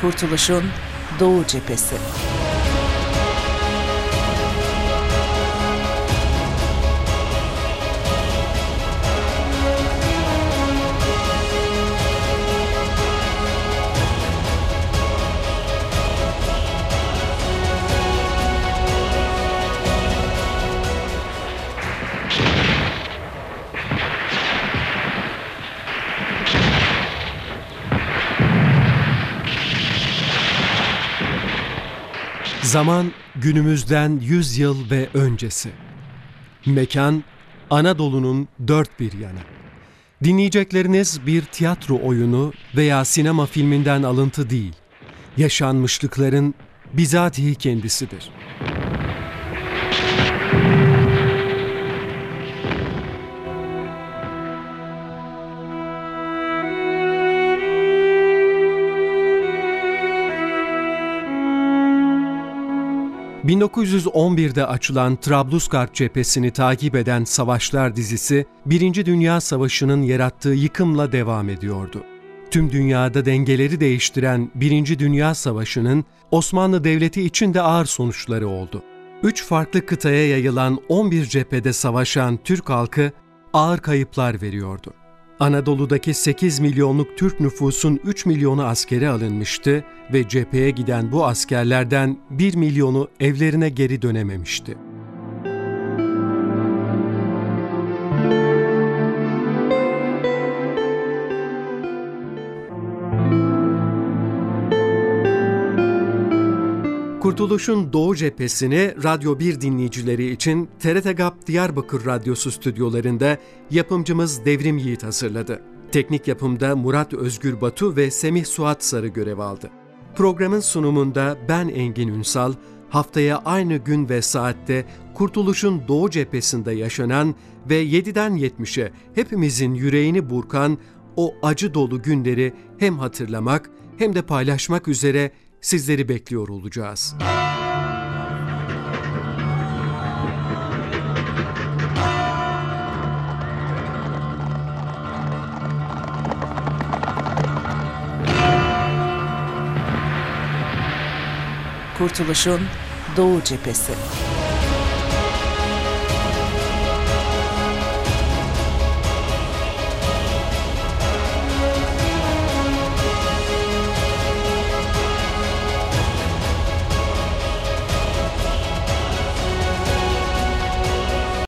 Kurtuluşun Doğu Cephesi. Zaman günümüzden 100 yıl ve öncesi. Mekan Anadolu'nun dört bir yanı. Dinleyecekleriniz bir tiyatro oyunu veya sinema filminden alıntı değil. Yaşanmışlıkların bizatihi kendisidir. ...1911'de açılan Trablusgarp cephesini takip eden Savaşlar dizisi... ...Birinci Dünya Savaşı'nın yarattığı yıkımla devam ediyordu. Tüm dünyada dengeleri değiştiren Birinci Dünya Savaşı'nın... ...Osmanlı Devleti için de ağır sonuçları oldu. Üç farklı kıtaya yayılan 11 cephede savaşan Türk halkı... ...ağır kayıplar veriyordu. Anadolu'daki 8 milyonluk Türk nüfusun 3 milyonu askere alınmıştı ve cepheye giden bu askerlerden 1 milyonu evlerine geri dönememişti. Kurtuluş'un Doğu cephesini Radyo 1 dinleyicileri için TRT GAP Diyarbakır Radyosu stüdyolarında yapımcımız Devrim Yiğit hazırladı. Teknik yapımda Murat Özgür Batu ve Semih Suat Sarı görev aldı. Programın sunumunda ben Engin Ünsal, haftaya aynı gün ve saatte Kurtuluş'un Doğu cephesinde yaşanan ve 7'den 70'e hepimizin yüreğini burkan o acı dolu günleri hem hatırlamak hem de paylaşmak üzere sizleri bekliyor olacağız. Kurtuluşun Doğu Cephesi.